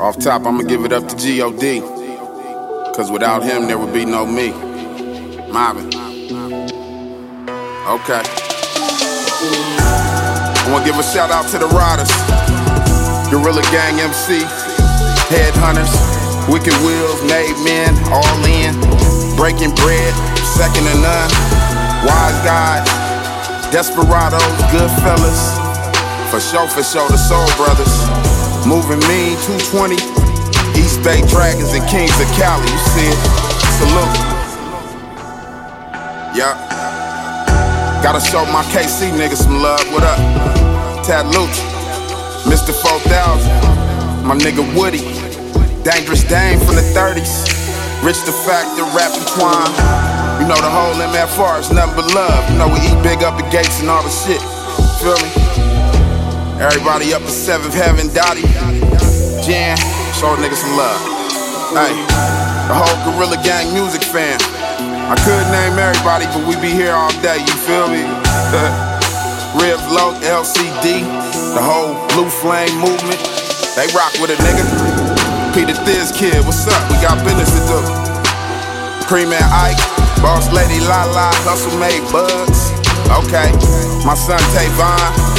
Off top, I'ma give it up to G.O.D. Cause without him, there would be no me. Marvin. Okay. I wanna give a shout out to the riders. Gorilla Gang MC, Headhunters, Wicked Wheels, Made Men, All In, Breaking Bread, Second to None, Wise Guys, Desperados, Goodfellas. For sure, for sure, the Soul Brothers. Moving Mean, 220. East Bay Dragons and Kings of Cali, you see it? Salute. Yeah. Gotta show my KC niggas some love. What up? Tad Lucci. Mr. 4000. My nigga Woody. Dangerous Dame from the 30s. Rich the Factor, rapping twine. You know the whole MFR is nothing but love. You know we eat big up the gates and all the shit. Feel me? Everybody up to seventh heaven, Dottie, Jan, show niggas some love. Hey, the whole Gorilla Gang music fan. I could name everybody, but we be here all day, you feel me? Rib Low, LCD, the whole Blue Flame movement. They rock with a nigga. Peter Thiz Kid, what's up? We got business to do. Cream and Ike, Boss Lady Lala, Hustle Made Bugs. Okay, my son Tavon.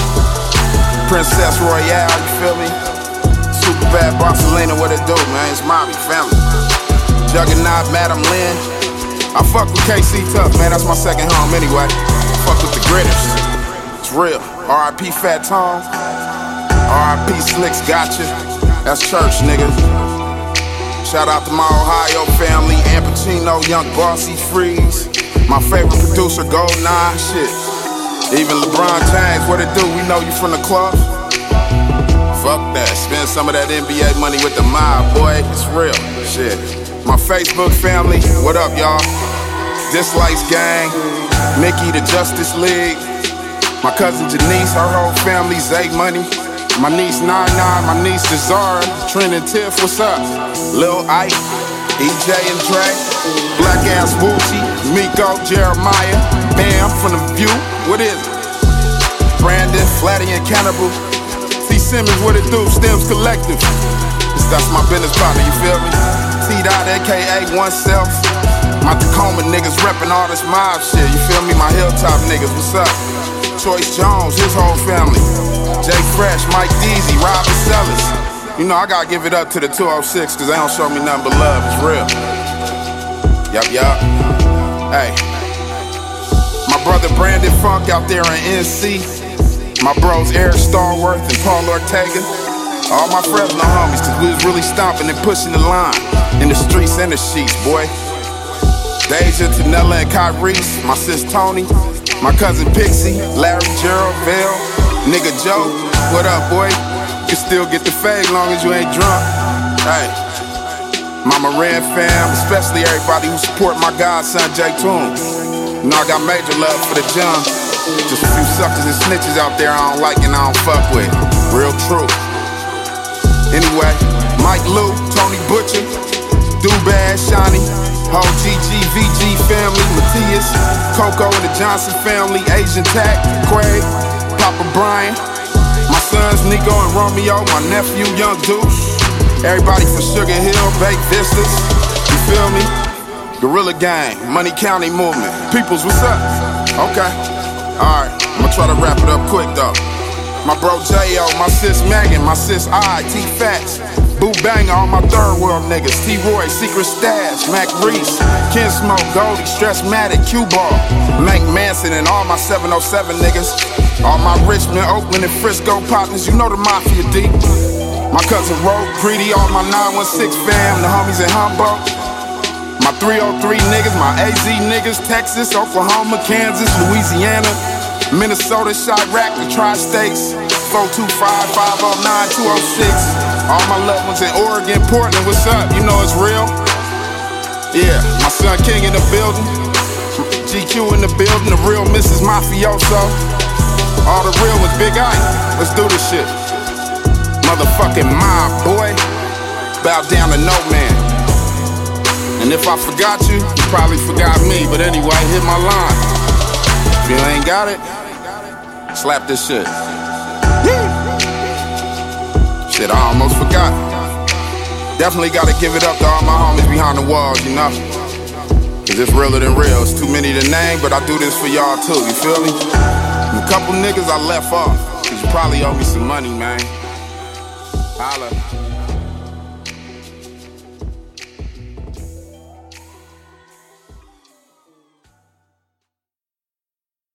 Princess Royale, you feel me? Super bad Barcelona, what it do, man? It's mommy, family. Juggernaut, Madam Lynn. I fuck with KC Tough, man. That's my second home anyway. Fuck with the gritters. It's real. RIP Fat Tone. RIP Slicks Gotcha. That's church, nigga. Shout out to my Ohio family, Ampichino, Young Bossy Freeze. My favorite producer, Gold Nine, shit. Even LeBron James, what it do? We know you from the club. Fuck that. Spend some of that NBA money with the mob, boy. It's real. Shit. My Facebook family, what up, y'all? Dislikes Gang, Nikki, the Justice League. My cousin Janice, her whole family, Zay Money. My niece Nine my niece Zara, Trent and Tiff, what's up? Lil Ike, EJ and Dre, Black Ass Woochie, Miko, Jeremiah, Bam from the View, what is it? Brandon, Flatty and Cannibal, T Simmons, what it do? Stems Collective. That's my business partner, you feel me? T Dot, aka One Self. My Tacoma niggas reppin' all this mob shit, you feel me? My Hilltop niggas, what's up? Choice Jones, his whole family. Jay Fresh, Mike Deasy, Robin Sellers. You know, I gotta give it up to the 206 cause they don't show me nothing but love. It's real. Yup, yup. Hey. My brother Brandon Funk out there in NC. My bros Eric Starworth and Paul Ortega. All my Fresno homies, cause we was really stomping and pushing the line in the streets and the sheets, boy. Deja, Tanella, and Kyrie, my sis Tony, my cousin Pixie, Larry, Gerald, Vale, nigga Joe. What up, boy? You still get the fade long as you ain't drunk. Hey, Mama Red fam, especially everybody who support my godson J Toon. You know I got major love for the John. Just a few suckers and snitches out there I don't like and I don't fuck with. Real true. Anyway, Mike Lou, Tony Butcher, Dubad, Shawnee, whole GG, VG family, Matthias, Coco and the Johnson family, Asian Tack, Craig, Papa Brian, Nico and Romeo, my nephew Young Deuce, everybody from Sugar Hill, Bake Vistas, you feel me? Gorilla Gang, Money County Movement. Peoples, what's up? Okay. Alright, I'm gonna try to wrap it up quick though. My bro J.O., my sis Megan, my sis I, T Fats, Boo Banger, all my third world niggas, T Roy, Secret Stash, Mac Reese, Ken Smoke, Goldie, Stressmatic, Q Ball, Mac Manson, and all my 707 niggas. All my Richmond, Oakland, and Frisco partners, you know the Mafia deep. My cousin Rogue, Greedy, all my 916 fam, the homies in Humboldt. My 303 niggas, my AZ niggas, Texas, Oklahoma, Kansas, Louisiana, Minnesota, Chiraq, the Tri-States, 425-509-206. All my loved ones in Oregon, Portland, what's up? You know it's real. Yeah, my son King in the building, GQ in the building, the real Mrs. Mafioso. All the real ones, Big Ike. Let's do this shit. Motherfucking mob, boy. Bow down to no man. And if I forgot you, you probably forgot me. But anyway, hit my line. If you ain't got it, slap this shit. Shit, I almost forgot. Definitely gotta give it up to all my homies behind the walls, you know? Cause it's realer than real. It's too many to name, but I do this for y'all too, you feel me? And a couple niggas I left off, cause you probably owe me some money, man. Holla.